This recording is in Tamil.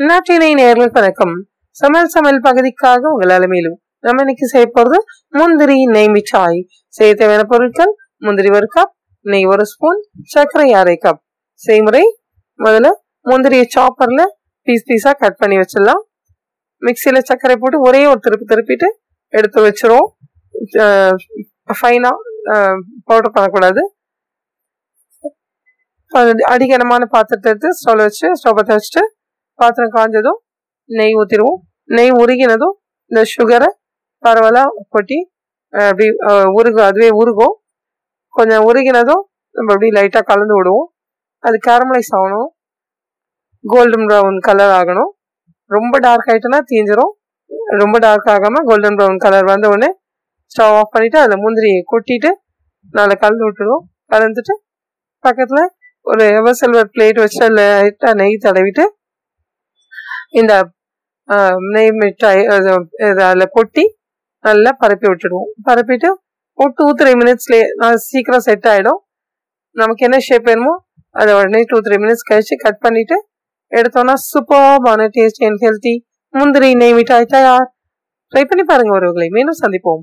நாட்டினை நேரில் வணக்கம் சமையல் சமையல் பகுதிக்காக உங்கள் அலமையிலும் நம்ம இன்னைக்கு செய்ய போகிறது முந்திரி நெய் சாய் செய்ய தேவையான பொருட்கள் முந்திரி ஒரு கப் நெய் ஒரு ஸ்பூன் சர்க்கரை அரை கப் செய்முறை முதல்ல முந்திரியை சாப்பரில் பீஸ் பீஸாக கட் பண்ணி வச்சிடலாம். மிக்சியில் சர்க்கரை போட்டு ஒரே ஒரு திருப்பி திருப்பிட்டு எடுத்து வச்சிரும் ஃபைனாக பவுடர் பண்ணக்கூடாது. அடிக்கனமான பாத்திரத்தை எடுத்து ஸ்டவ்ல வச்சு ஸ்டவ் பற்ற வச்சுட்டு பாத்திரம் காஞ்சதும் நெய் ஊற்றிடுவோம் நெய் உருகினதும் இந்த சுகரை பரவலாக கொட்டி அப்படி உருகும் அதுவே உருகும். கொஞ்சம் உருகினதும் நம்ம அப்படியே லைட்டாக கலந்து விடுவோம். அது கேரமலைஸ் ஆகணும். கோல்டன் ப்ரௌன் கலர் ஆகணும். ரொம்ப டார்க் ஆகிட்டுனா தீஞ்சிரும். ரொம்ப டார்க் ஆகாமல் கோல்டன் ப்ரௌன் கலர் வந்த உடனே ஸ்டவ் ஆஃப் பண்ணிவிட்டு அதில் முந்திரியை கொட்டிட்டு நாளை கலந்து விட்டுருவோம் கலந்துட்டு பக்கத்தில் ஒரு எவர் சில்வர் பிளேட் வச்சு அதில் லைட்டாக நெய் தடவிட்டு இந்த நெய் மிட்டாய் அதில் கொட்டி நல்லா பரப்பி விட்டுடுவோம். பரப்பிட்டு ஒரு டூ த்ரீ மினிட்ஸ்லேயே சீக்கிரம் செட் ஆகிடும் நமக்கு என்ன ஷேப் வேணுமோ அதை உடனே டூ த்ரீ மினிட்ஸ் கழிச்சு கட் பண்ணிட்டு எடுத்தோன்னா சூப்பர்பான டேஸ்டி அண்ட் ஹெல்த்தி முந்திரி நெய் மிட்டாய் தயார். ட்ரை பண்ணி பாருங்க ஒருவர்களை. மீண்டும் சந்திப்போம்.